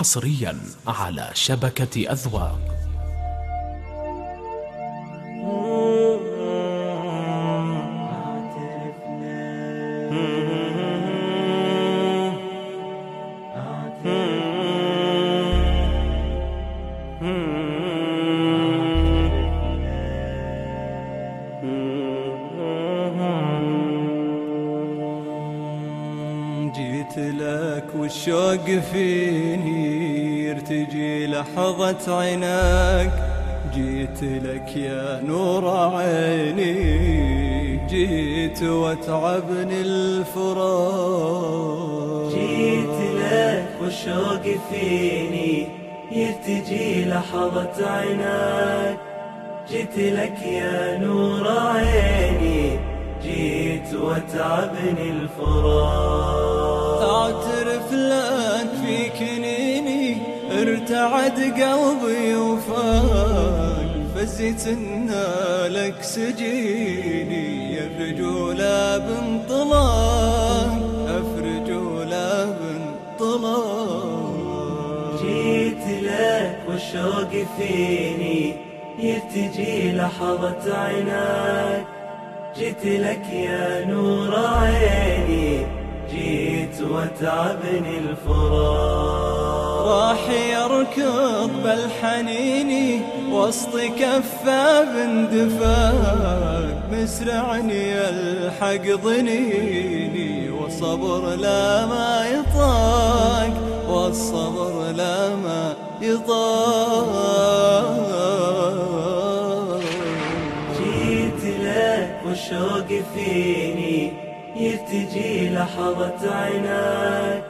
حصريا على شبكة أذواق. جيت لك والشوق فيني يرتجي لحظة عينك جيت لك يا نور عيني جيت واتعبني الفراق. جيت لك والشوق فيني يرتجي لحظة عينك جيت لك يا نور عيني جيت وتعبني الفراق. اعترف لك في كنيني ارتعد قلبي وفاق. فزيت إن لك سجيني الرجولة بانطلاق افرجولة بانطلاق. جيت لك والشوق فيني يرتجي لحظة عينك جيت لك يا نور عيني جيت وتعبني الفراق. راح يركض بالحنيني وسط كفة باندفاق مسرعني يلحق ضنيني والصبر لا ما يطاق والصبر لا ما يطاق. جيت لك والشوق فيني يرتجي لحظة عينك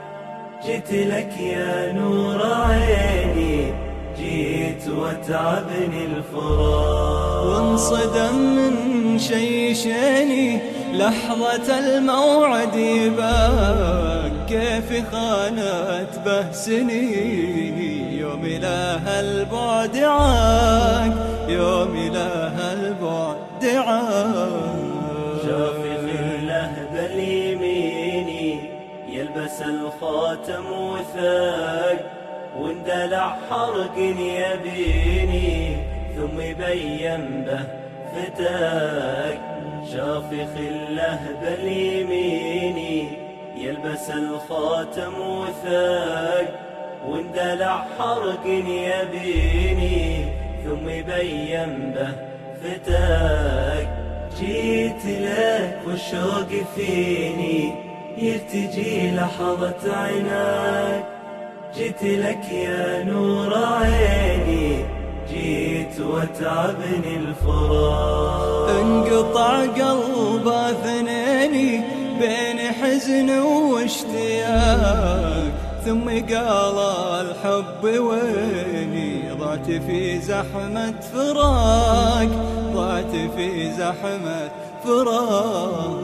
جيت لك يا نور عيني. جيت وتعبني الفراق. وانصدم من شيشني لحظة الموعد يباك. كيف خانت به سنيني يوم إله البعد عاك. يوم إله البعد عاك. الخاتم وثاق واندلع حرق يبيني ثم يبين به فتاك. شافخ اللهب اليميني يلبس الخاتم وثاق واندلع حرق يبيني ثم يبين به فتاك. جيت لك والشوق فيني يرتجي لحظة عينك جيت لك يا نور عيني جيت وتعبني الفراق. انقطع قلب اثنيني بين حزن واشتياق ثم قال الحب ويني؟ ضعت في زحمة فراق ضعت في زحمة فراق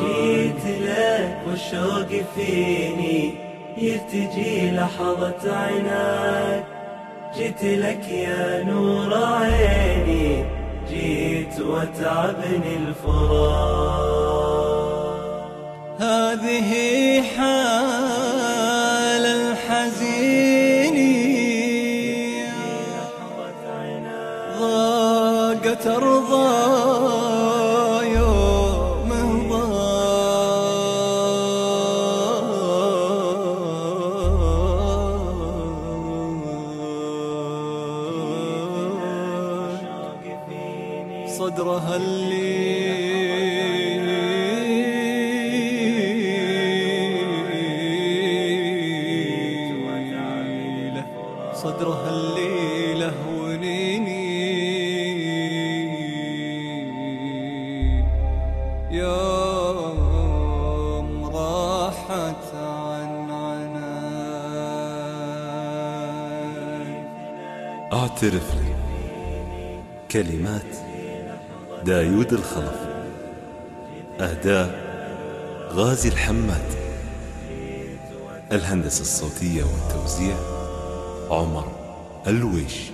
جيت لك والشوق فيني يرتجي لحظة عينك جيت لك يا نور عيني جيت وتعبني الفراق هذه حال الحزين. ضاقت أرضى صدرها الليلة صدرها الليلة ونيني يوم راحت عن عناي اعترف لي. كلمات دايود الخلف. أهداء غازي الحماد. الهندسة الصوتية والتوزيع عمر الويش.